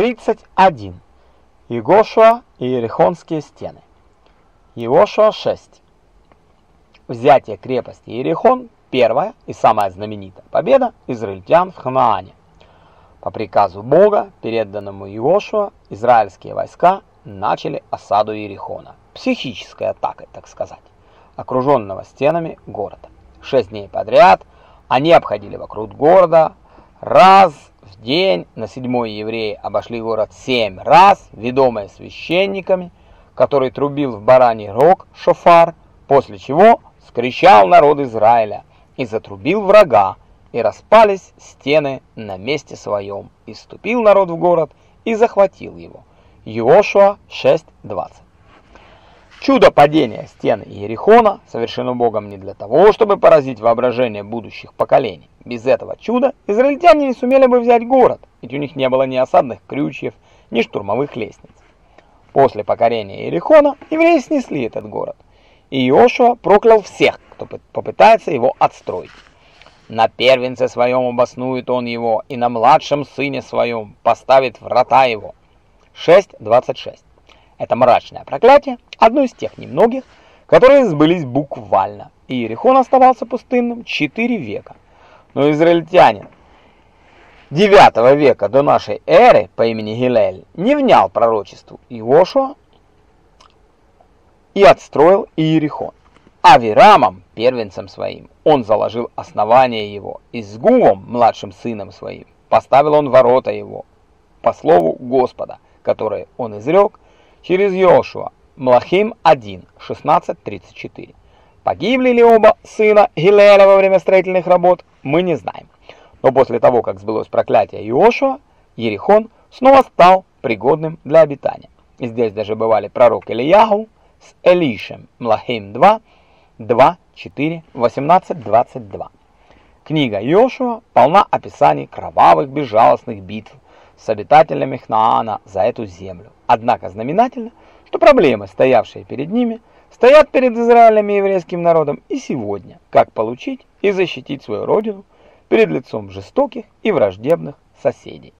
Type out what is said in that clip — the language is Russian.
31. Иегошуа и Иерихонские стены. Иошуа 6. Взятие крепости Иерихон – первая и самая знаменитая победа израильтян в Ханаане. По приказу Бога, переданному Иошуа, израильские войска начали осаду Иерихона, психической атакой, так сказать, окруженного стенами города. Шесть дней подряд они обходили вокруг города раз в день. На седьмой евреи обошли город семь раз, ведомые священниками, который трубил в бараний рог шофар, после чего скричал народ Израиля и затрубил врага, и распались стены на месте своем, и ступил народ в город и захватил его. Иошуа 6.20 Чудо падения стен Иерихона совершено Богом не для того, чтобы поразить воображение будущих поколений. Без этого чуда израильтяне не сумели бы взять город, ведь у них не было ни осадных крючьев, ни штурмовых лестниц. После покорения Иерихона евреи снесли этот город, и Иошуа проклял всех, кто попытается его отстроить. На первенце своем обоснует он его, и на младшем сыне своем поставит врата его. 6.26 это мрачное проклятие, одно из тех немногих, которые сбылись буквально. Иерихон оставался пустынным 4 века. Но израильтянин 9 века до нашей эры по имени Гилель не внял пророчеству Иошуа и отстроил Иерихон. Авирамом, первенцем своим, он заложил основание его, и с Гувом, младшим сыном своим, поставил он ворота его, по слову Господа, которое он изрек, через Йошуа, Млахим 1, 16.34. Погибли ли оба сына Гилеля во время строительных работ, мы не знаем. Но после того, как сбылось проклятие Иошуа, Ерихон снова стал пригодным для обитания. И здесь даже бывали пророк Ильяху с Элишем, Млахим 2, 2, 4, 18, 22. Книга Иошуа полна описаний кровавых безжалостных битв с обитателями Хнаана за эту землю. Однако знаменательно, что проблемы, стоявшие перед ними, стоят перед Израилем и еврейским народом и сегодня, как получить и защитить свою родину перед лицом жестоких и враждебных соседей.